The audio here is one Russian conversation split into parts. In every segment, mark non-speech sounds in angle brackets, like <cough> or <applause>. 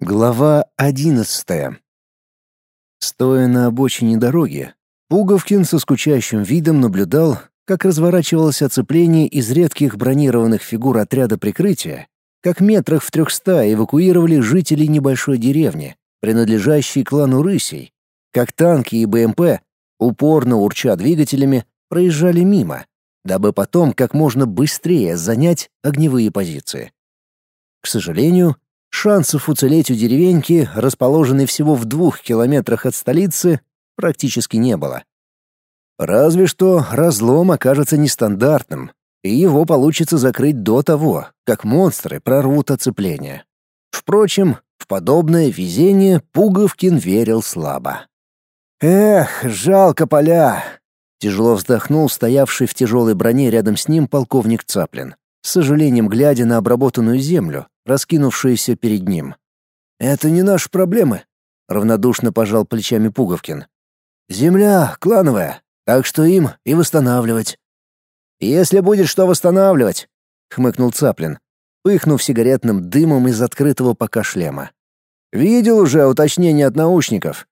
Глава одиннадцатая. Стоя на обочине дороги, Пуговкин со скучающим видом наблюдал, как разворачивалось оцепление из редких бронированных фигур отряда прикрытия, как метрах в трехста эвакуировали жителей небольшой деревни, принадлежащей клану Рысей, как танки и БМП, упорно урча двигателями, проезжали мимо, дабы потом как можно быстрее занять огневые позиции. К сожалению, Шансов уцелеть у деревеньки, расположенной всего в двух километрах от столицы, практически не было. Разве что разлом окажется нестандартным, и его получится закрыть до того, как монстры прорвут оцепление. Впрочем, в подобное везение Пуговкин верил слабо. «Эх, жалко поля!» — тяжело вздохнул стоявший в тяжелой броне рядом с ним полковник Цаплин, с сожалением глядя на обработанную землю, раскинувшуюся перед ним. «Это не наши проблемы», — равнодушно пожал плечами Пуговкин. «Земля клановая, так что им и восстанавливать». «Если будет что восстанавливать», — хмыкнул Цаплин, пыхнув сигаретным дымом из открытого пока шлема. «Видел уже уточнение от научников.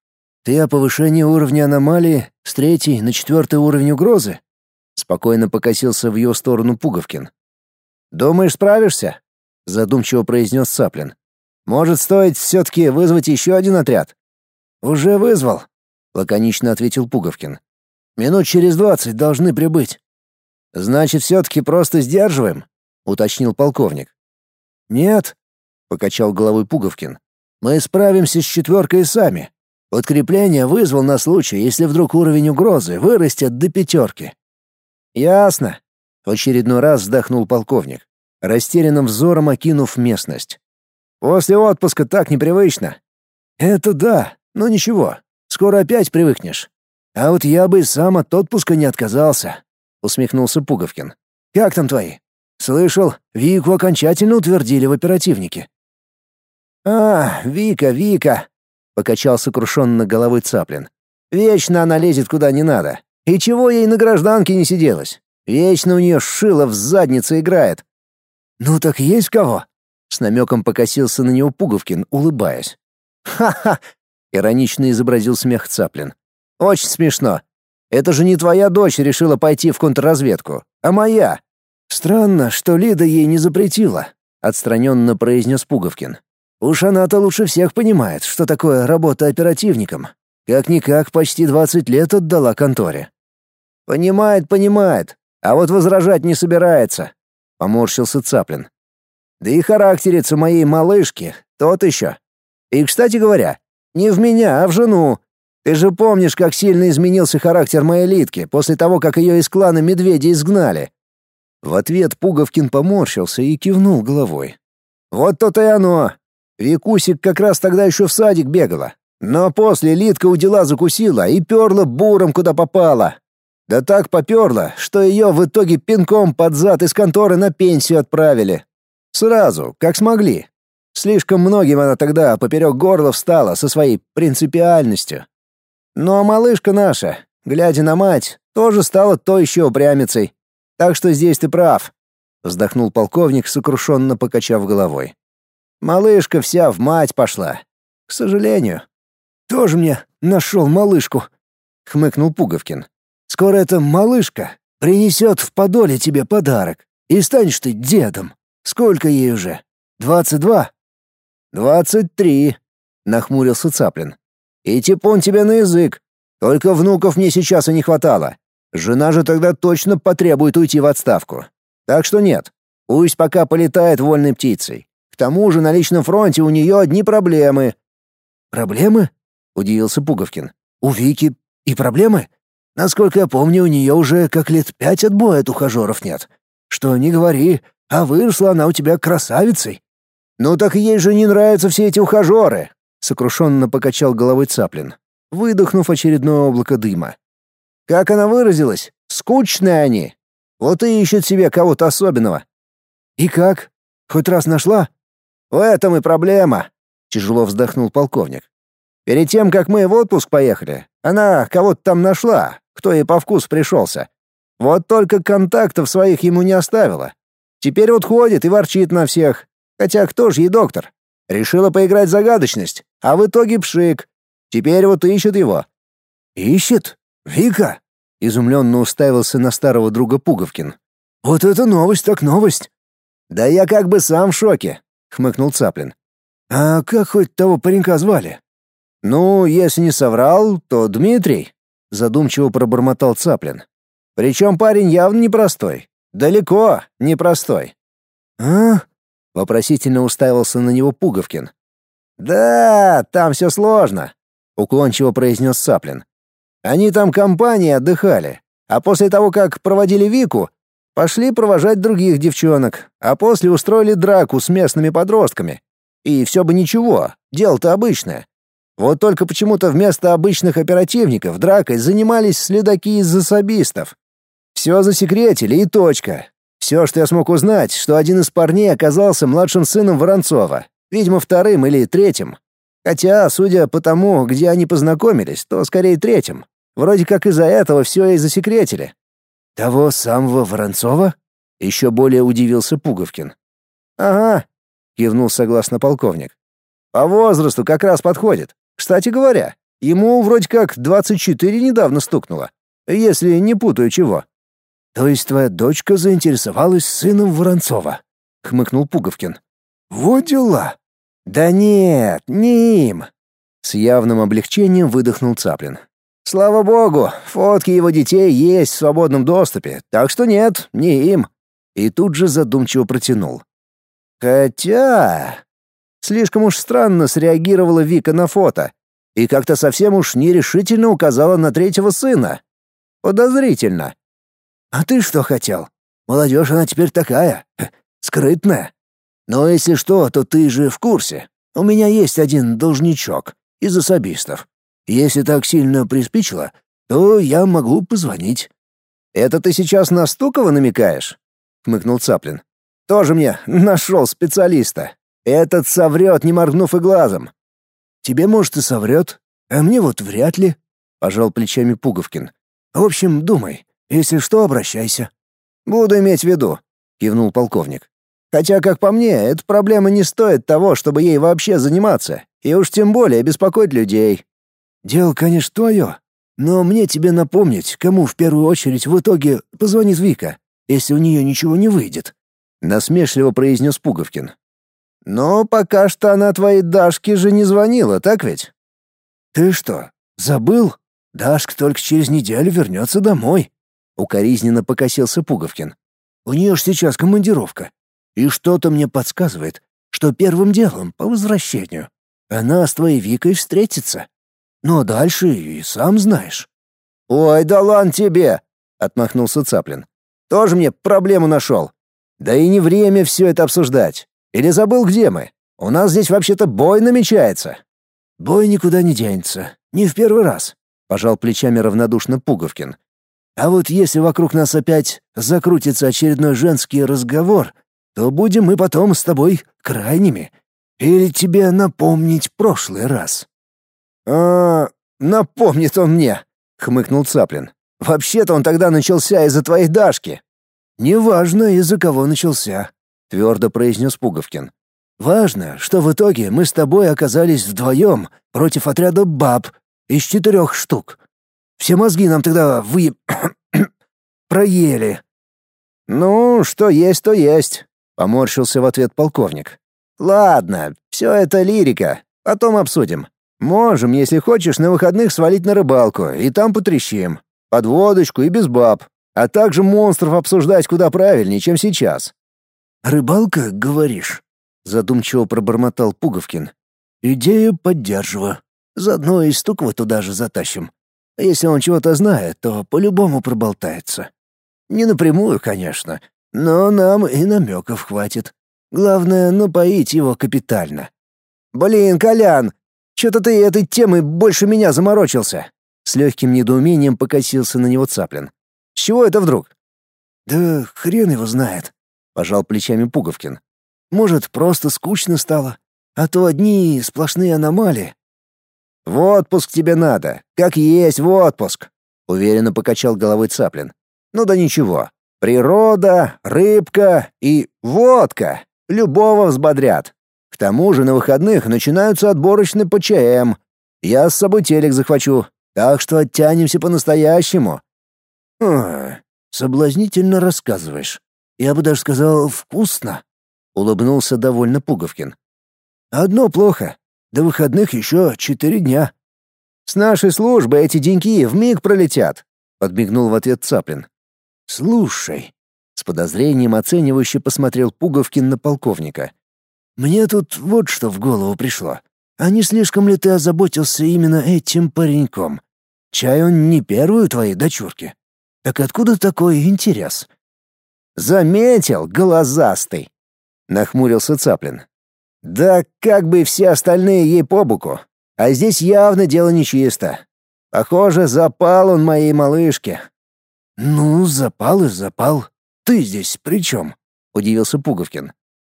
Ты о повышении уровня аномалии с третьей на четвертый уровень угрозы?» Спокойно покосился в ее сторону Пуговкин. «Думаешь, справишься?» Задумчиво произнес Саплин. Может, стоит все-таки вызвать еще один отряд? Уже вызвал, лаконично ответил Пуговкин. Минут через двадцать должны прибыть. Значит, все-таки просто сдерживаем, уточнил полковник. Нет, покачал головой Пуговкин. Мы справимся с четверкой сами. Подкрепление вызвал на случай, если вдруг уровень угрозы вырастет до пятерки. Ясно. В очередной раз вздохнул полковник растерянным взором окинув местность. «После отпуска так непривычно». «Это да, но ничего, скоро опять привыкнешь. А вот я бы сам от отпуска не отказался», — усмехнулся Пуговкин. «Как там твои? Слышал, Вику окончательно утвердили в оперативнике». «А, Вика, Вика», — покачал сокрушенно головой Цаплин. «Вечно она лезет куда не надо. И чего ей на гражданке не сиделось? Вечно у нее шило в заднице играет. «Ну так есть кого?» С намеком покосился на него Пуговкин, улыбаясь. «Ха-ха!» — иронично изобразил смех Цаплин. «Очень смешно. Это же не твоя дочь решила пойти в контрразведку, а моя. Странно, что Лида ей не запретила», — отстраненно произнес Пуговкин. «Уж она-то лучше всех понимает, что такое работа оперативником. Как-никак почти двадцать лет отдала конторе». «Понимает, понимает, а вот возражать не собирается», поморщился Цаплин. Да и характерец у моей малышки тот еще. И, кстати говоря, не в меня, а в жену. Ты же помнишь, как сильно изменился характер моей Литки после того, как ее из клана медведя изгнали?» В ответ Пуговкин поморщился и кивнул головой. «Вот то-то и оно. Викусик как раз тогда еще в садик бегала. Но после Литка у дела закусила и перла буром куда попала. Да так попёрло, что её в итоге пинком под зад из конторы на пенсию отправили. Сразу, как смогли. Слишком многим она тогда поперёк горла встала со своей принципиальностью. Ну а малышка наша, глядя на мать, тоже стала то ещё упрямицей. Так что здесь ты прав, вздохнул полковник, сокрушенно покачав головой. Малышка вся в мать пошла. К сожалению. Тоже мне нашел малышку, хмыкнул Пуговкин. Скоро эта малышка принесет в подоле тебе подарок, и станешь ты дедом. Сколько ей уже? Двадцать два?» «Двадцать три», — нахмурился Цаплин. «И типун тебе на язык. Только внуков мне сейчас и не хватало. Жена же тогда точно потребует уйти в отставку. Так что нет, пусть пока полетает вольной птицей. К тому же на личном фронте у нее одни проблемы». «Проблемы?» — удивился Пуговкин. «У Вики и проблемы?» Насколько я помню, у нее уже как лет пять отбоя от ухажеров нет. Что не говори, а выросла она у тебя красавицей. Ну так ей же не нравятся все эти ухажеры, сокрушенно покачал головой Цаплин, выдохнув очередное облако дыма. Как она выразилась? Скучные они. Вот и ищет себе кого-то особенного. И как? Хоть раз нашла? В этом и проблема, тяжело вздохнул полковник. Перед тем, как мы в отпуск поехали, она кого-то там нашла, кто ей по вкусу пришелся. Вот только контактов своих ему не оставила. Теперь вот ходит и ворчит на всех. Хотя кто же ей доктор? Решила поиграть загадочность, а в итоге пшик. Теперь вот ищет его». «Ищет? Вика?» — изумленно уставился на старого друга Пуговкин. «Вот это новость так новость!» «Да я как бы сам в шоке», — хмыкнул Цаплин. «А как хоть того паренька звали?» «Ну, если не соврал, то Дмитрий», — задумчиво пробормотал Цаплин. «Причем парень явно непростой. Далеко непростой». «А?» — вопросительно уставился на него Пуговкин. «Да, там все сложно», — уклончиво произнес Цаплин. «Они там компанией отдыхали, а после того, как проводили Вику, Пошли провожать других девчонок, а после устроили драку с местными подростками. И все бы ничего, дело-то обычное. Вот только почему-то вместо обычных оперативников дракой занимались следаки из засобистов. Все засекретили и точка. Все, что я смог узнать, что один из парней оказался младшим сыном Воронцова, видимо, вторым или третьим. Хотя, судя по тому, где они познакомились, то скорее третьим. Вроде как из-за этого все и засекретили. «Того самого Воронцова?» — еще более удивился Пуговкин. «Ага», — кивнул согласно полковник. «По возрасту как раз подходит. Кстати говоря, ему вроде как 24 недавно стукнуло, если не путаю чего». «То есть твоя дочка заинтересовалась сыном Воронцова?» — хмыкнул Пуговкин. «Вот дела!» «Да нет, не им!» С явным облегчением выдохнул Цаплин. Слава богу, фотки его детей есть в свободном доступе, так что нет, не им. И тут же задумчиво протянул. Хотя... Слишком уж странно среагировала Вика на фото. И как-то совсем уж нерешительно указала на третьего сына. Подозрительно. «А ты что хотел? Молодежь она теперь такая, скрытная. Но если что, то ты же в курсе. У меня есть один должничок из особистов. Если так сильно приспичило, то я могу позвонить». «Это ты сейчас на Стукова намекаешь?» — хмыкнул Цаплин. «Тоже мне нашел специалиста. Этот соврет, не моргнув и глазом». «Тебе, может, и соврет, а мне вот вряд ли», — пожал плечами Пуговкин. «В общем, думай. Если что, обращайся». «Буду иметь в виду», — кивнул полковник. «Хотя, как по мне, эта проблема не стоит того, чтобы ей вообще заниматься, и уж тем более беспокоить людей. Дело, конечно, твое, но мне тебе напомнить, кому в первую очередь в итоге позвонит Вика, если у нее ничего не выйдет», — насмешливо произнес Пуговкин. «Но пока что она твоей Дашке же не звонила, так ведь?» «Ты что, забыл? Дашка только через неделю вернется домой», — укоризненно покосился Пуговкин. «У нее ж сейчас командировка, и что-то мне подсказывает, что первым делом по возвращению она с твоей Викой встретится». А дальше и сам знаешь. Ой, да ладно тебе, отмахнулся Цаплин. Тоже мне проблему нашел. Да и не время все это обсуждать. Или забыл, где мы? У нас здесь вообще-то бой намечается. Бой никуда не денется. Не в первый раз, пожал плечами равнодушно Пуговкин. А вот если вокруг нас опять закрутится очередной женский разговор, то будем мы потом с тобой крайними. Или тебе напомнить прошлый раз? «А, напомнит он мне», — хмыкнул Цаплин. «Вообще-то он тогда начался из-за твоей Дашки». «Неважно, из-за кого начался», — твердо произнес Пуговкин. «Важно, что в итоге мы с тобой оказались вдвоем против отряда баб из четырех штук. Все мозги нам тогда вы... <coughs> проели». «Ну, что есть, то есть», — поморщился в ответ полковник. «Ладно, все это лирика, потом обсудим. Можем, если хочешь, на выходных свалить на рыбалку, и там потрещим. Под водочку и без баб. А также монстров обсуждать куда правильнее, чем сейчас». «Рыбалка, говоришь?» — задумчиво пробормотал Пуговкин. «Идею поддерживаю. Заодно и Стукова туда же затащим. Если он чего-то знает, то по-любому проболтается. Не напрямую, конечно, но нам и намеков хватит. Главное, напоить его капитально». «Блин, Колян, что-то ты этой темой больше меня заморочился. С легким недоумением покосился на него Цаплин. С чего это вдруг? Да хрен его знает, пожал плечами Пуговкин. Может, просто скучно стало, а то одни сплошные аномалии. В отпуск тебе надо, как есть в отпуск, уверенно покачал головой Цаплин. Ну да ничего. Природа, рыбка и водка любого взбодрят. К тому же на выходных начинаются отборочные по ЧМ. Я с собой телек захвачу, так что оттянемся по-настоящему. Соблазнительно рассказываешь. Я бы даже сказал, вкусно. Улыбнулся довольно Пуговкин. Одно плохо. До выходных еще четыре дня. С нашей службы эти деньки вмиг пролетят, подмигнул в ответ Цаплин. Слушай, с подозрением оценивающе посмотрел Пуговкин на полковника. Мне тут вот что в голову пришло. А не слишком ли ты озаботился именно этим пареньком? Чай он не первый у твоей дочурки. Так откуда такой интерес? Заметил, глазастый, нахмурился Цаплин. Да как бы все остальные ей по боку. А здесь явно дело нечисто. Похоже, запал он моей малышке. Ну, запал и запал. Ты здесь при чем? удивился Пуговкин.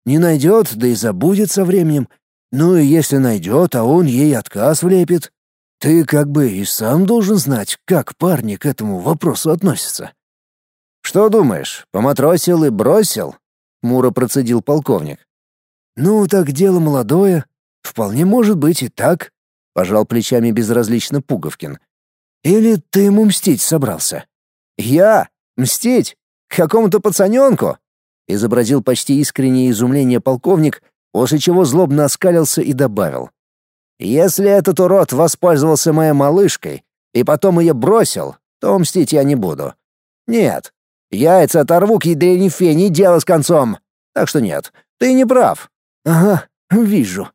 Не найдет, да и забудет со временем. Ну и если найдет, а он ей отказ влепит, ты как бы и сам должен знать, как парни к этому вопросу относятся. Что думаешь, поматросил и бросил? Муро процедил полковник. Ну, так дело молодое. Вполне может быть и так, пожал плечами безразлично Пуговкин. Или ты ему мстить собрался? Я? Мстить? Какому-то пацаненку? изобразил почти искреннее изумление полковник, после чего злобно оскалился и добавил: "Если этот урод воспользовался моей малышкой и потом ее бросил, то мстить я не буду. Нет. Яйца оторву к ядрене фени, дело с концом. Так что нет, ты не прав. Ага, вижу,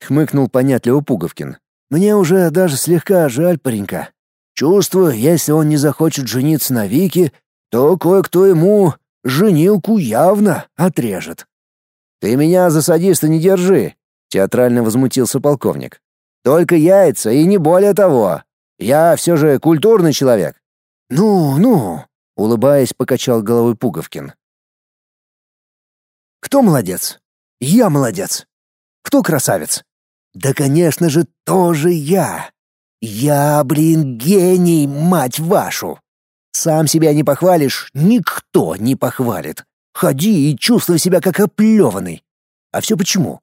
хмыкнул понятливо Пуговкин. Мне уже даже слегка жаль паренька. Чувствую, если он не захочет жениться на Вике, то кое-кто ему женилку явно отрежет. Ты меня за садиста не держи, театрально возмутился полковник. Только яйца и не более того. Я все же культурный человек. Ну, ну, улыбаясь, покачал головой Пуговкин. Кто молодец? Я молодец. Кто красавец? Да, конечно же, тоже я. Я, блин, гений, мать вашу. Сам себя не похвалишь, никто не похвалит. Ходи и чувствуй себя как оплеванный. А все почему?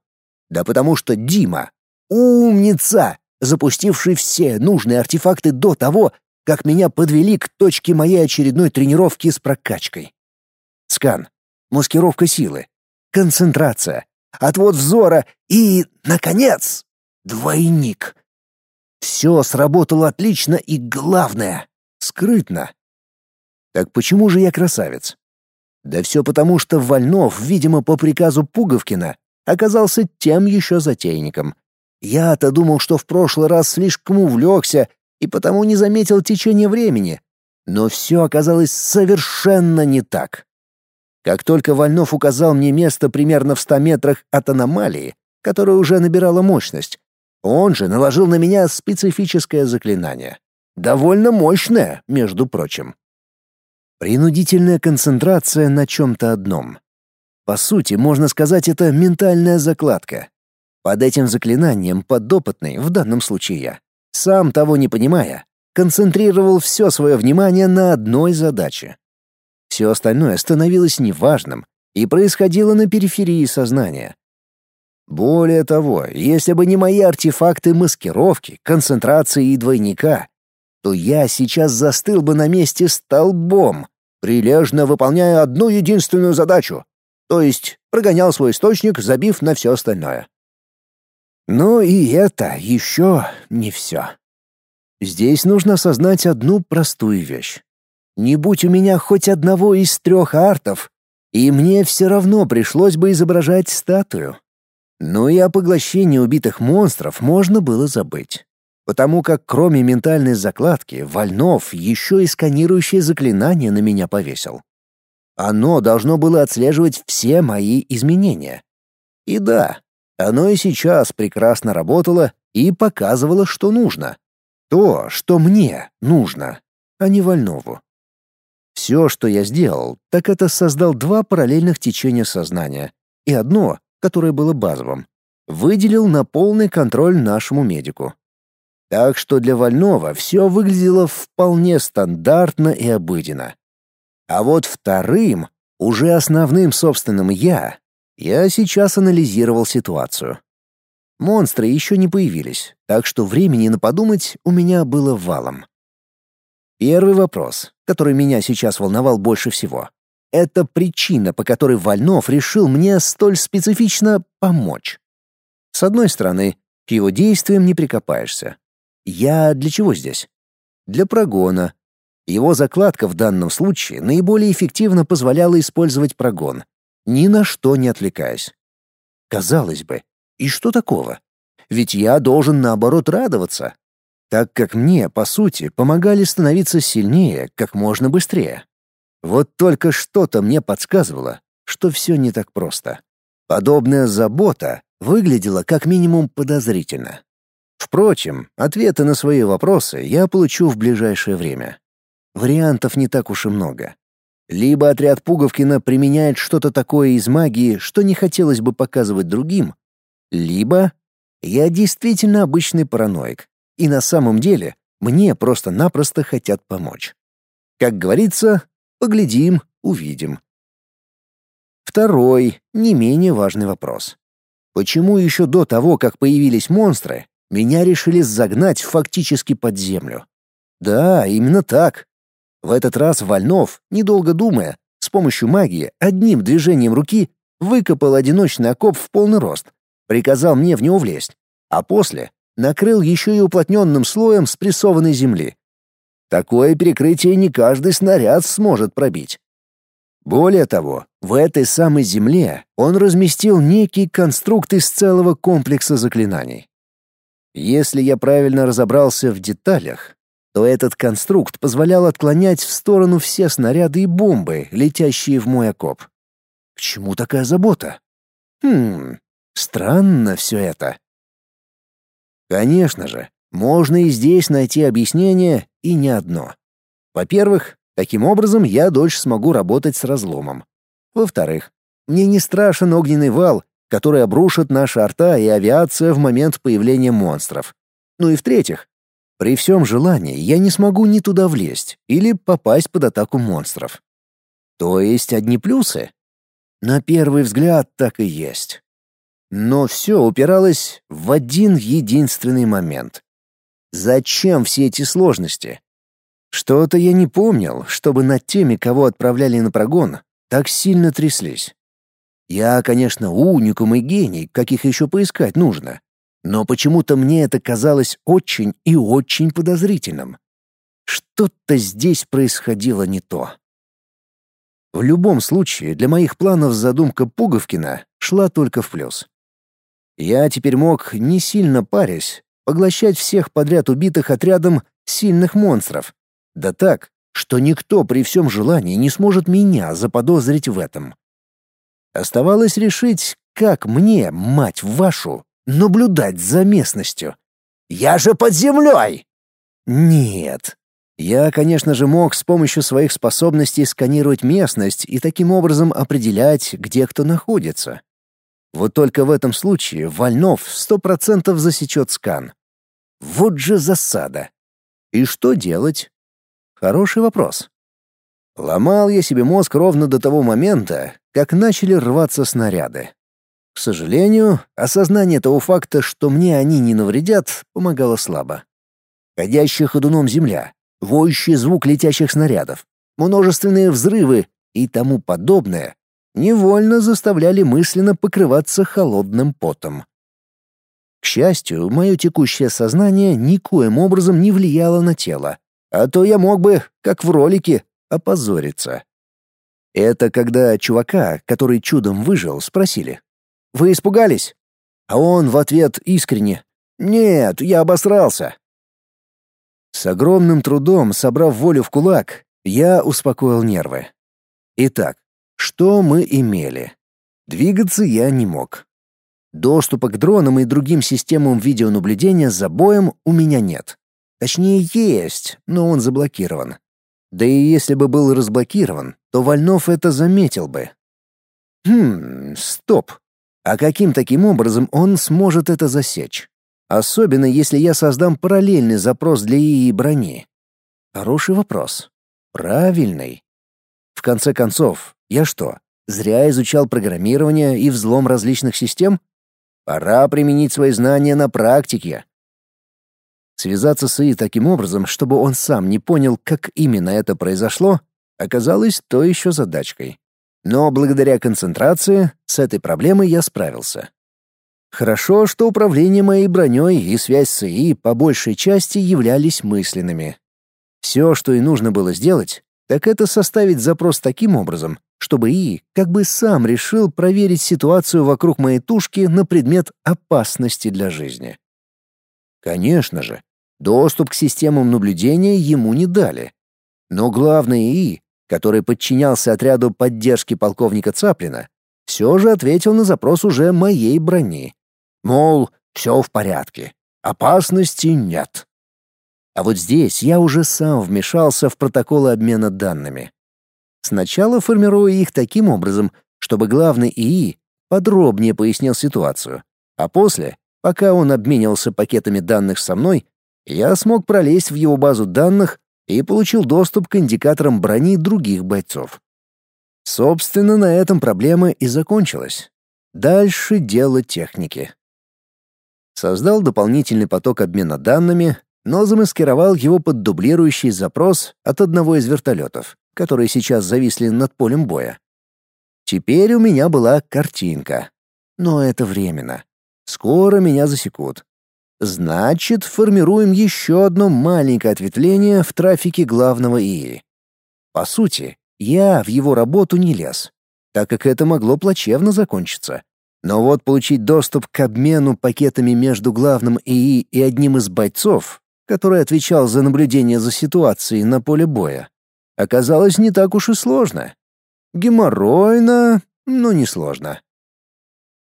Да потому что Дима — умница, запустивший все нужные артефакты до того, как меня подвели к точке моей очередной тренировки с прокачкой. Скан, маскировка силы, концентрация, отвод взора и, наконец, двойник. Все сработало отлично и, главное, скрытно. Так почему же я красавец? Да все потому, что Вольнов, видимо, по приказу Пуговкина, оказался тем еще затейником. Я-то думал, что в прошлый раз слишком увлекся и потому не заметил течение времени. Но все оказалось совершенно не так. Как только Вольнов указал мне место примерно в ста метрах от аномалии, которая уже набирала мощность, он же наложил на меня специфическое заклинание. Довольно мощное, между прочим. Принудительная концентрация на чем-то одном. По сути, можно сказать, это ментальная закладка. Под этим заклинанием подопытный, в данном случае я, сам того не понимая, концентрировал все свое внимание на одной задаче. Все остальное становилось неважным и происходило на периферии сознания. Более того, если бы не мои артефакты маскировки, концентрации и двойника, то я сейчас застыл бы на месте столбом, прилежно выполняя одну единственную задачу, то есть прогонял свой источник, забив на все остальное. Но и это еще не все. Здесь нужно осознать одну простую вещь. Не будь у меня хоть одного из трех артов, и мне все равно пришлось бы изображать статую. Но и о поглощении убитых монстров можно было забыть потому как кроме ментальной закладки Вольнов еще и сканирующее заклинание на меня повесил. Оно должно было отслеживать все мои изменения. И да, оно и сейчас прекрасно работало и показывало, что нужно. То, что мне нужно, а не Вольнову. Все, что я сделал, так это создал два параллельных течения сознания, и одно, которое было базовым, выделил на полный контроль нашему медику. Так что для Вольнова все выглядело вполне стандартно и обыденно. А вот вторым, уже основным собственным «я», я сейчас анализировал ситуацию. Монстры еще не появились, так что времени на подумать у меня было валом. Первый вопрос, который меня сейчас волновал больше всего. Это причина, по которой Вольнов решил мне столь специфично помочь. С одной стороны, к его действиям не прикопаешься. Я для чего здесь? Для прогона. Его закладка в данном случае наиболее эффективно позволяла использовать прогон, ни на что не отвлекаясь. Казалось бы, и что такого? Ведь я должен наоборот радоваться, так как мне, по сути, помогали становиться сильнее как можно быстрее. Вот только что-то мне подсказывало, что все не так просто. Подобная забота выглядела как минимум подозрительно. Впрочем, ответы на свои вопросы я получу в ближайшее время. Вариантов не так уж и много. Либо отряд Пуговкина применяет что-то такое из магии, что не хотелось бы показывать другим, либо я действительно обычный параноик, и на самом деле мне просто-напросто хотят помочь. Как говорится, поглядим, увидим. Второй, не менее важный вопрос. Почему еще до того, как появились монстры, меня решили загнать фактически под землю? Да, именно так. В этот раз Вольнов, недолго думая, с помощью магии, одним движением руки выкопал одиночный окоп в полный рост, приказал мне в него влезть, а после накрыл еще и уплотненным слоем спрессованной земли. Такое перекрытие не каждый снаряд сможет пробить. Более того, в этой самой земле он разместил некий конструкт из целого комплекса заклинаний. Если я правильно разобрался в деталях, то этот конструкт позволял отклонять в сторону все снаряды и бомбы, летящие в мой окоп. К чему такая забота? Хм, странно все это. Конечно же, можно и здесь найти объяснение, и не одно. Во-первых, таким образом я дольше смогу работать с разломом. Во-вторых, мне не страшен огненный вал, который обрушит наши арта и авиация в момент появления монстров. Ну и в-третьих, при всем желании я не смогу ни туда влезть или попасть под атаку монстров. То есть одни плюсы? На первый взгляд так и есть. Но все упиралось в один единственный момент. Зачем все эти сложности? Что-то я не помнил, чтобы над теми, кого отправляли на прогон, так сильно тряслись. Я, конечно, уникум и гений, каких еще поискать нужно. Но почему-то мне это казалось очень и очень подозрительным. Что-то здесь происходило не то. В любом случае, для моих планов задумка Пуговкина шла только в плюс. Я теперь мог, не сильно парясь, поглощать всех подряд убитых отрядом сильных монстров. Да так, что никто при всем желании не сможет меня заподозрить в этом. Оставалось решить, как мне, мать вашу, наблюдать за местностью. «Я же под землей!» «Нет». Я, конечно же, мог с помощью своих способностей сканировать местность и таким образом определять, где кто находится. Вот только в этом случае Вольнов сто процентов засечет скан. Вот же засада. И что делать? Хороший вопрос. Ломал я себе мозг ровно до того момента, как начали рваться снаряды. К сожалению, осознание того факта, что мне они не навредят, помогало слабо. Ходящая ходуном земля, воющий звук летящих снарядов, множественные взрывы и тому подобное невольно заставляли мысленно покрываться холодным потом. К счастью, мое текущее сознание никоим образом не влияло на тело, а то я мог бы, как в ролике, опозориться. Это когда чувака, который чудом выжил, спросили. «Вы испугались?» А он в ответ искренне. «Нет, я обосрался». С огромным трудом, собрав волю в кулак, я успокоил нервы. Итак, что мы имели? Двигаться я не мог. Доступа к дронам и другим системам видеонаблюдения за боем у меня нет. Точнее, есть, но он заблокирован. Да и если бы был разблокирован, то Вольнов это заметил бы. Хм, стоп. А каким таким образом он сможет это засечь? Особенно если я создам параллельный запрос для ИИ брони. Хороший вопрос. Правильный. В конце концов, я что, зря изучал программирование и взлом различных систем? Пора применить свои знания на практике. Связаться с Ии таким образом, чтобы он сам не понял, как именно это произошло, оказалось то еще задачкой. Но благодаря концентрации с этой проблемой я справился. Хорошо, что управление моей броней и связь с ИИ по большей части являлись мысленными. Все, что и нужно было сделать, так это составить запрос таким образом, чтобы ИИ как бы сам решил проверить ситуацию вокруг моей тушки на предмет опасности для жизни. Конечно же, доступ к системам наблюдения ему не дали. Но главный ИИ, который подчинялся отряду поддержки полковника Цаплина, все же ответил на запрос уже моей брони. Мол, все в порядке, опасности нет. А вот здесь я уже сам вмешался в протоколы обмена данными. Сначала формирую их таким образом, чтобы главный ИИ подробнее пояснил ситуацию, а после, пока он обменивался пакетами данных со мной, я смог пролезть в его базу данных и получил доступ к индикаторам брони других бойцов. Собственно, на этом проблема и закончилась. Дальше дело техники. Создал дополнительный поток обмена данными, но замаскировал его под дублирующий запрос от одного из вертолетов, которые сейчас зависли над полем боя. Теперь у меня была картинка. Но это временно. Скоро меня засекут. Значит, формируем еще одно маленькое ответвление в трафике главного ИИ. По сути, я в его работу не лез, так как это могло плачевно закончиться. Но вот получить доступ к обмену пакетами между главным ИИ и одним из бойцов, который отвечал за наблюдение за ситуацией на поле боя, оказалось не так уж и сложно. Геморройно, но не сложно.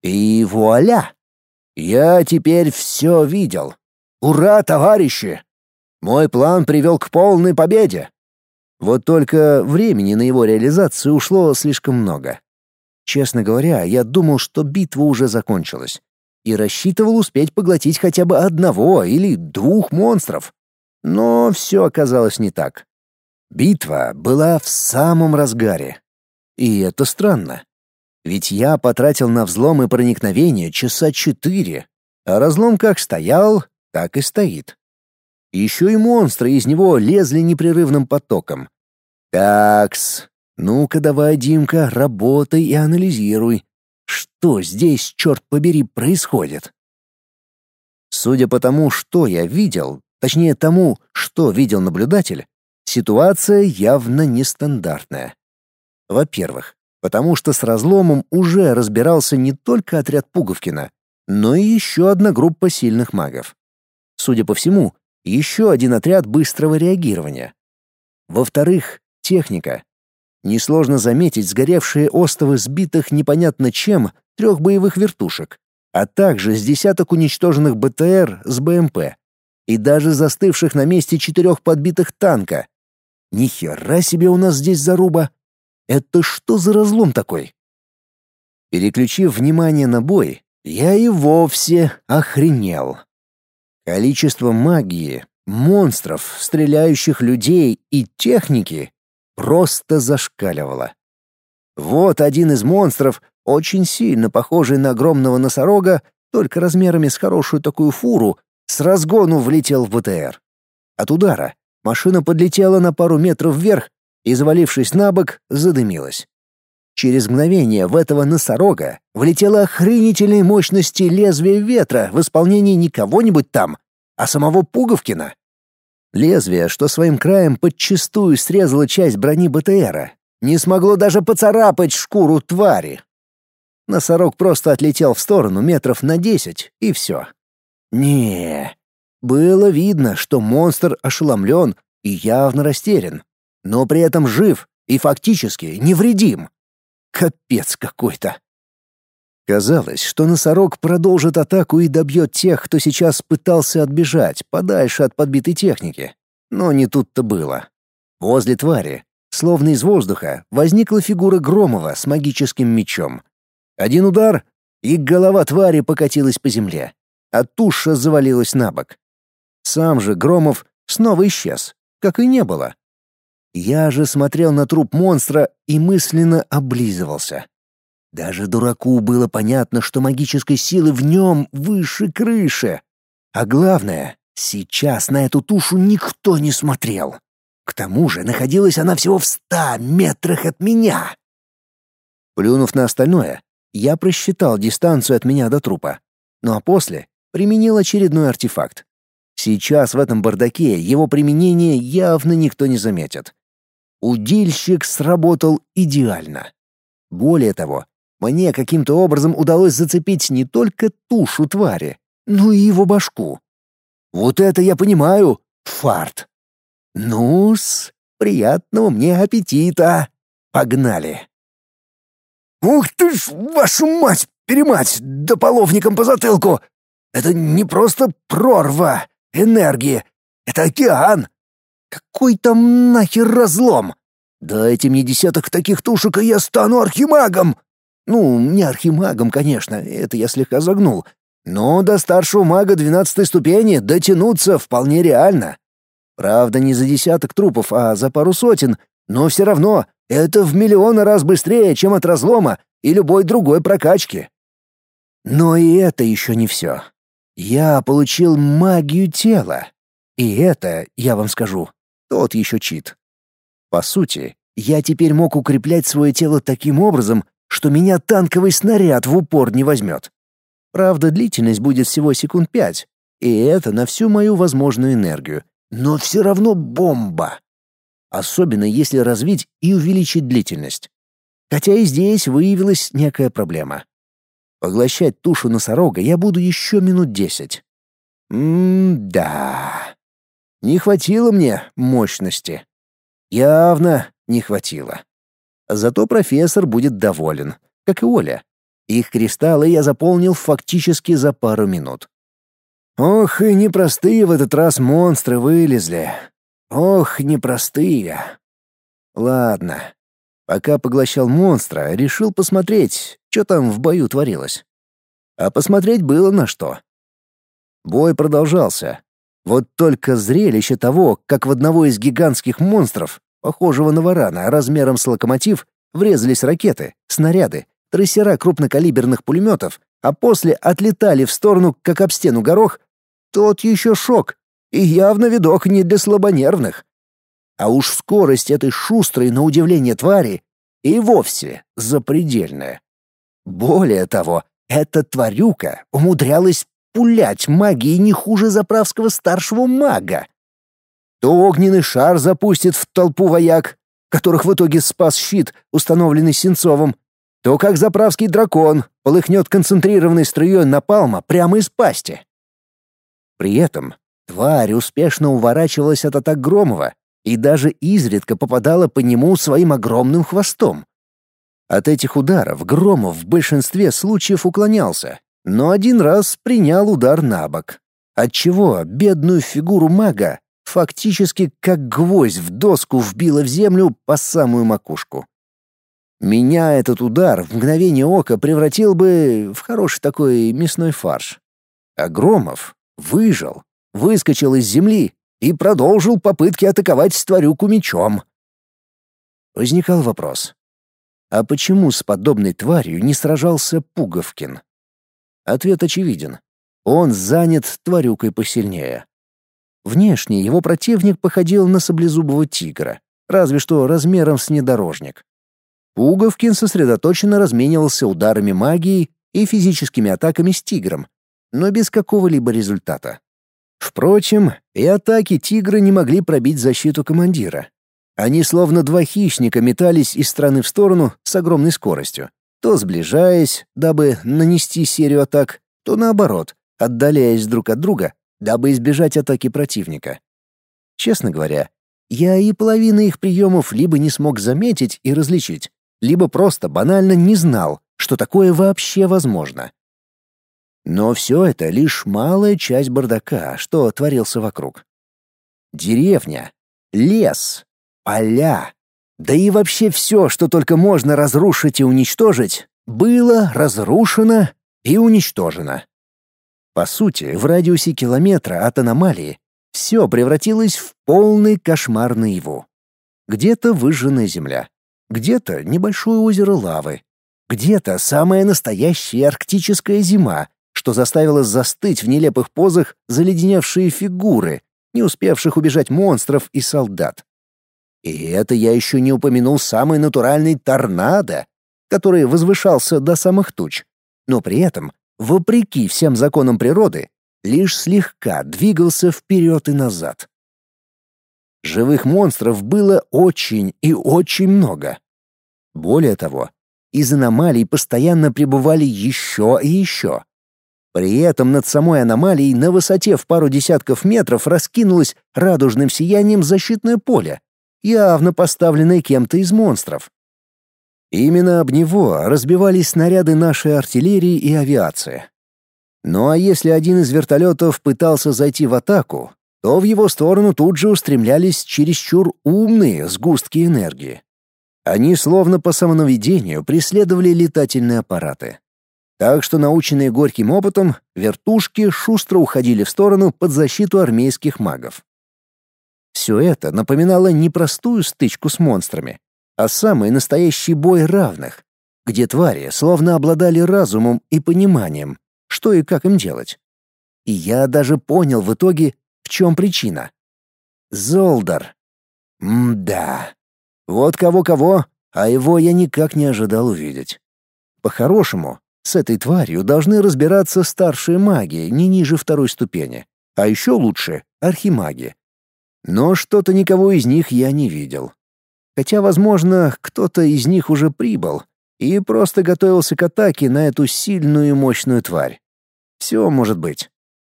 И вуаля! Я теперь все видел. Ура, товарищи! Мой план привел к полной победе. Вот только времени на его реализацию ушло слишком много. Честно говоря, я думал, что битва уже закончилась, и рассчитывал успеть поглотить хотя бы одного или двух монстров. Но все оказалось не так. Битва была в самом разгаре. И это странно. Ведь я потратил на взлом и проникновение часа четыре, а разлом как стоял, так и стоит. Еще и монстры из него лезли непрерывным потоком. Такс, ну-ка давай, Димка, работай и анализируй. Что здесь, черт побери, происходит? Судя по тому, что я видел, точнее тому, что видел наблюдатель, ситуация явно нестандартная. Во-первых, потому что с разломом уже разбирался не только отряд Пуговкина, но и еще одна группа сильных магов. Судя по всему, еще один отряд быстрого реагирования. Во-вторых, техника. Несложно заметить сгоревшие остовы сбитых непонятно чем трех боевых вертушек, а также с десяток уничтоженных БТР с БМП и даже застывших на месте четырех подбитых танка. Ни хера себе у нас здесь заруба. Это что за разлом такой? Переключив внимание на бой, я и вовсе охренел. Количество магии, монстров, стреляющих людей и техники просто зашкаливало. Вот один из монстров, очень сильно похожий на огромного носорога, только размерами с хорошую такую фуру, с разгону влетел в БТР. От удара машина подлетела на пару метров вверх и, завалившись на бок, задымилась. Через мгновение в этого носорога влетело охренительной мощности лезвие ветра в исполнении не кого-нибудь там, а самого Пуговкина. Лезвие, что своим краем подчистую срезало часть брони БТРа, не смогло даже поцарапать шкуру твари. Носорог просто отлетел в сторону метров на десять, и все. не было видно, что монстр ошеломлен и явно растерян но при этом жив и фактически невредим. Капец какой-то. Казалось, что носорог продолжит атаку и добьет тех, кто сейчас пытался отбежать подальше от подбитой техники. Но не тут-то было. Возле твари, словно из воздуха, возникла фигура Громова с магическим мечом. Один удар, и голова твари покатилась по земле, а туша завалилась на бок. Сам же Громов снова исчез, как и не было. Я же смотрел на труп монстра и мысленно облизывался. Даже дураку было понятно, что магической силы в нем выше крыши. А главное, сейчас на эту тушу никто не смотрел. К тому же находилась она всего в ста метрах от меня. Плюнув на остальное, я просчитал дистанцию от меня до трупа. Ну а после применил очередной артефакт. Сейчас в этом бардаке его применение явно никто не заметит. Удильщик сработал идеально. Более того, мне каким-то образом удалось зацепить не только тушу твари, но и его башку. Вот это я понимаю, фарт. Ну-с, приятного мне аппетита. Погнали. Ух ты ж, вашу мать-перемать, да половником по затылку! Это не просто прорва энергии, это океан. Какой там нахер разлом? Дайте мне десяток таких тушек, и я стану архимагом. Ну, не архимагом, конечно, это я слегка загнул. Но до старшего мага двенадцатой ступени дотянуться вполне реально. Правда, не за десяток трупов, а за пару сотен, но все равно это в миллионы раз быстрее, чем от разлома и любой другой прокачки. Но и это еще не все. Я получил магию тела. И это, я вам скажу, тот еще чит. По сути, я теперь мог укреплять свое тело таким образом, что меня танковый снаряд в упор не возьмет. Правда, длительность будет всего секунд пять, и это на всю мою возможную энергию. Но все равно бомба. Особенно если развить и увеличить длительность. Хотя и здесь выявилась некая проблема. Поглощать тушу носорога я буду еще минут десять. М-да. Не хватило мне мощности. Явно не хватило. Зато профессор будет доволен, как и Оля. Их кристаллы я заполнил фактически за пару минут. Ох, и непростые в этот раз монстры вылезли. Ох, непростые. Ладно. Пока поглощал монстра, решил посмотреть, что там в бою творилось. А посмотреть было на что. Бой продолжался. Вот только зрелище того, как в одного из гигантских монстров похожего на варана размером с локомотив, врезались ракеты, снаряды, трассера крупнокалиберных пулеметов, а после отлетали в сторону, как об стену горох, тот еще шок, и явно видок не для слабонервных. А уж скорость этой шустрой на удивление твари и вовсе запредельная. Более того, эта тварюка умудрялась пулять магией не хуже заправского старшего мага. То огненный шар запустит в толпу вояк, которых в итоге спас щит, установленный Сенцовым, то как заправский дракон полыхнет концентрированной струей напалма прямо из пасти. При этом тварь успешно уворачивалась от атак Громова и даже изредка попадала по нему своим огромным хвостом. От этих ударов Громов в большинстве случаев уклонялся, но один раз принял удар на бок, отчего бедную фигуру мага фактически как гвоздь в доску вбила в землю по самую макушку. Меня этот удар в мгновение ока превратил бы в хороший такой мясной фарш. А Громов выжил, выскочил из земли и продолжил попытки атаковать створюку мечом. Возникал вопрос. А почему с подобной тварью не сражался Пуговкин? Ответ очевиден. Он занят тварюкой посильнее. Внешне его противник походил на саблезубого тигра, разве что размером с внедорожник. Пуговкин сосредоточенно разменивался ударами магии и физическими атаками с тигром, но без какого-либо результата. Впрочем, и атаки тигра не могли пробить защиту командира. Они словно два хищника метались из стороны в сторону с огромной скоростью, то сближаясь, дабы нанести серию атак, то наоборот, отдаляясь друг от друга дабы избежать атаки противника. Честно говоря, я и половины их приемов либо не смог заметить и различить, либо просто банально не знал, что такое вообще возможно. Но все это лишь малая часть бардака, что творился вокруг. Деревня, лес, поля, да и вообще все, что только можно разрушить и уничтожить, было разрушено и уничтожено. По сути, в радиусе километра от аномалии все превратилось в полный кошмар наяву. Где-то выжженная земля, где-то небольшое озеро лавы, Где-то самая настоящая арктическая зима, что заставило застыть в нелепых позах заледеневшие фигуры, не успевших убежать монстров и солдат. И это я еще не упомянул самый натуральный торнадо, который возвышался до самых туч, но при этом, вопреки всем законам природы, лишь слегка двигался вперед и назад. Живых монстров было очень и очень много. Более того, из аномалий постоянно прибывали еще и еще. При этом над самой аномалией на высоте в пару десятков метров раскинулось радужным сиянием защитное поле, явно поставленное кем-то из монстров. Именно об него разбивались снаряды нашей артиллерии и авиации. Ну а если один из вертолетов пытался зайти в атаку, то в его сторону тут же устремлялись чересчур умные сгустки энергии. Они словно по самонаведению преследовали летательные аппараты. Так что, наученные горьким опытом, вертушки шустро уходили в сторону под защиту армейских магов. Все это напоминало не простую стычку с монстрами, а самый настоящий бой равных, где твари словно обладали разумом и пониманием, что и как им делать. И я даже понял в итоге, в чем причина. Золдар. М-да. Вот кого-кого, а его я никак не ожидал увидеть. По-хорошему, с этой тварью должны разбираться старшие маги, не ниже второй ступени, а еще лучше — архимаги. Но что-то никого из них я не видел. Хотя, возможно, кто-то из них уже прибыл и просто готовился к атаке на эту сильную и мощную тварь. Все может быть.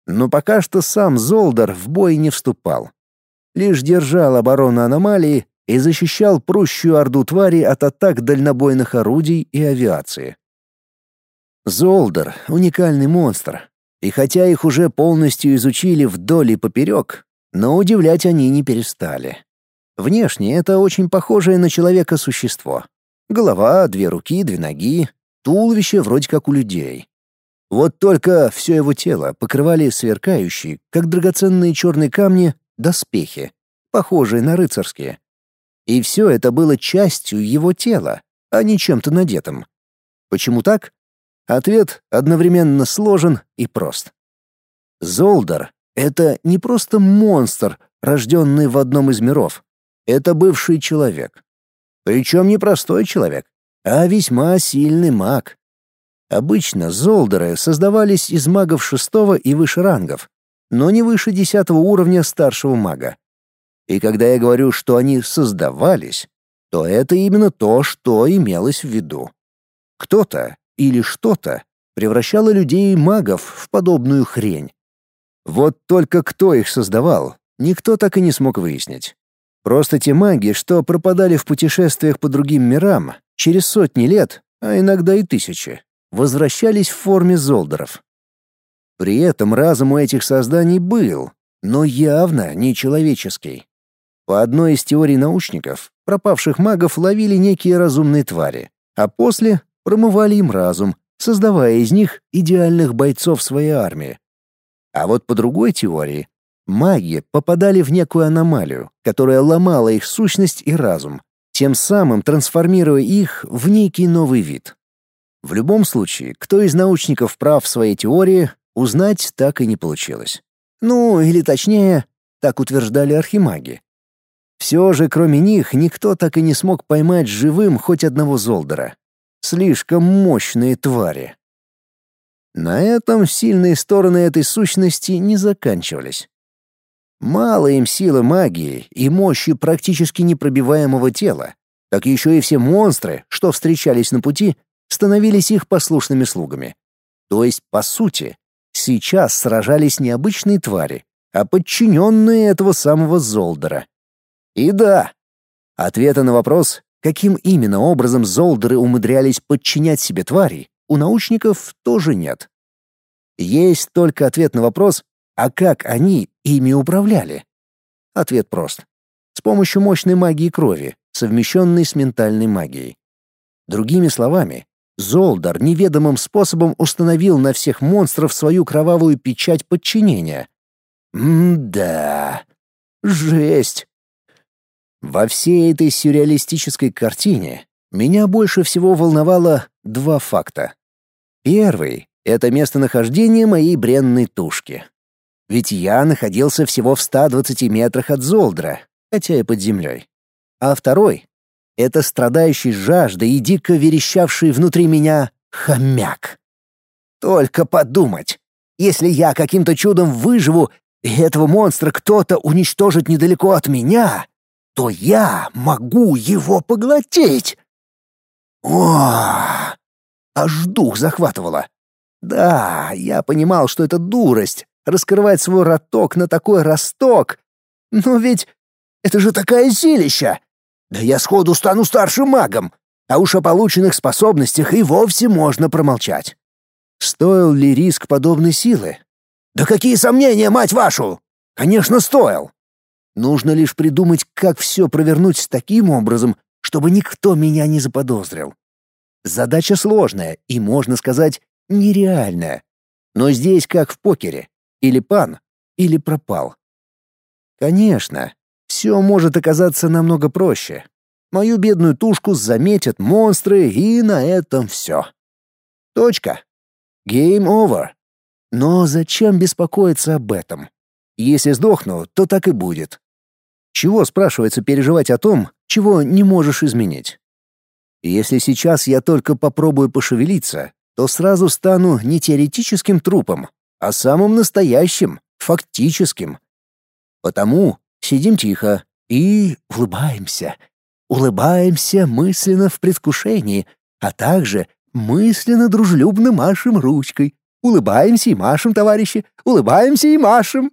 Но пока что сам Золдар в бой не вступал. Лишь держал оборону аномалии и защищал прущую орду твари от атак дальнобойных орудий и авиации. Золдар — уникальный монстр, и хотя их уже полностью изучили вдоль и поперек, но удивлять они не перестали. Внешне это очень похожее на человека существо. Голова, две руки, две ноги, туловище вроде как у людей. Вот только все его тело покрывали сверкающие, как драгоценные черные камни, доспехи, похожие на рыцарские. И все это было частью его тела, а не чем-то надетым. Почему так? Ответ одновременно сложен и прост. Золдар — это не просто монстр, рожденный в одном из миров. Это бывший человек. Причем не простой человек, а весьма сильный маг. Обычно золдеры создавались из магов шестого и выше рангов, но не выше десятого уровня старшего мага. И когда я говорю, что они создавались, то это именно то, что имелось в виду. Кто-то или что-то превращало людей и магов в подобную хрень. Вот только кто их создавал, никто так и не смог выяснить. Просто те маги, что пропадали в путешествиях по другим мирам, через сотни лет, а иногда и тысячи, возвращались в форме золдеров. При этом разум у этих созданий был, но явно не человеческий. По одной из теорий научников, пропавших магов ловили некие разумные твари, а после промывали им разум, создавая из них идеальных бойцов своей армии. А вот по другой теории, маги попадали в некую аномалию, которая ломала их сущность и разум, тем самым трансформируя их в некий новый вид. В любом случае, кто из научников прав в своей теории, узнать так и не получилось. Ну, или точнее, так утверждали архимаги. Все же, кроме них, никто так и не смог поймать живым хоть одного Золдера. Слишком мощные твари. На этом сильные стороны этой сущности не заканчивались. Мало им силы магии и мощи практически непробиваемого тела, так еще и все монстры, что встречались на пути, становились их послушными слугами. То есть, по сути, сейчас сражались не обычные твари, а подчиненные этого самого Золдера. И да, ответа на вопрос, каким именно образом золдеры умудрялись подчинять себе тварей, у научников тоже нет. Есть только ответ на вопрос, а как они ими управляли? Ответ прост. С помощью мощной магии крови, совмещенной с ментальной магией. Другими словами, Золдар неведомым способом установил на всех монстров свою кровавую печать подчинения. М-да. Жесть. Во всей этой сюрреалистической картине меня больше всего волновало, два факта. Первый — это местонахождение моей бренной тушки. Ведь я находился всего в 120 метрах от Золдра, хотя и под землей. А второй — это страдающий жаждой и дико верещавший внутри меня хомяк. Только подумать, если я каким-то чудом выживу, и этого монстра кто-то уничтожит недалеко от меня, то я могу его поглотить. О, аж дух захватывало. Да, я понимал, что это дурость — раскрывать свой роток на такой росток. Но ведь это же такая силища! Да я сходу стану старшим магом, а уж о полученных способностях и вовсе можно промолчать. Стоил ли риск подобной силы? Да какие сомнения, мать вашу! Конечно, стоил. Нужно лишь придумать, как все провернуть таким образом, чтобы никто меня не заподозрил. Задача сложная и, можно сказать, нереальная. Но здесь как в покере. Или пан, или пропал. Конечно, все может оказаться намного проще. Мою бедную тушку заметят монстры, и на этом все. Точка. Game over. Но зачем беспокоиться об этом? Если сдохну, то так и будет. Чего, спрашивается, переживать о том, чего не можешь изменить? Если сейчас я только попробую пошевелиться, то сразу стану не теоретическим трупом, а самым настоящим, фактическим. Потому сидим тихо и улыбаемся. Улыбаемся мысленно в предвкушении, а также мысленно дружелюбно машем ручкой. Улыбаемся и машем, товарищи, улыбаемся и машем.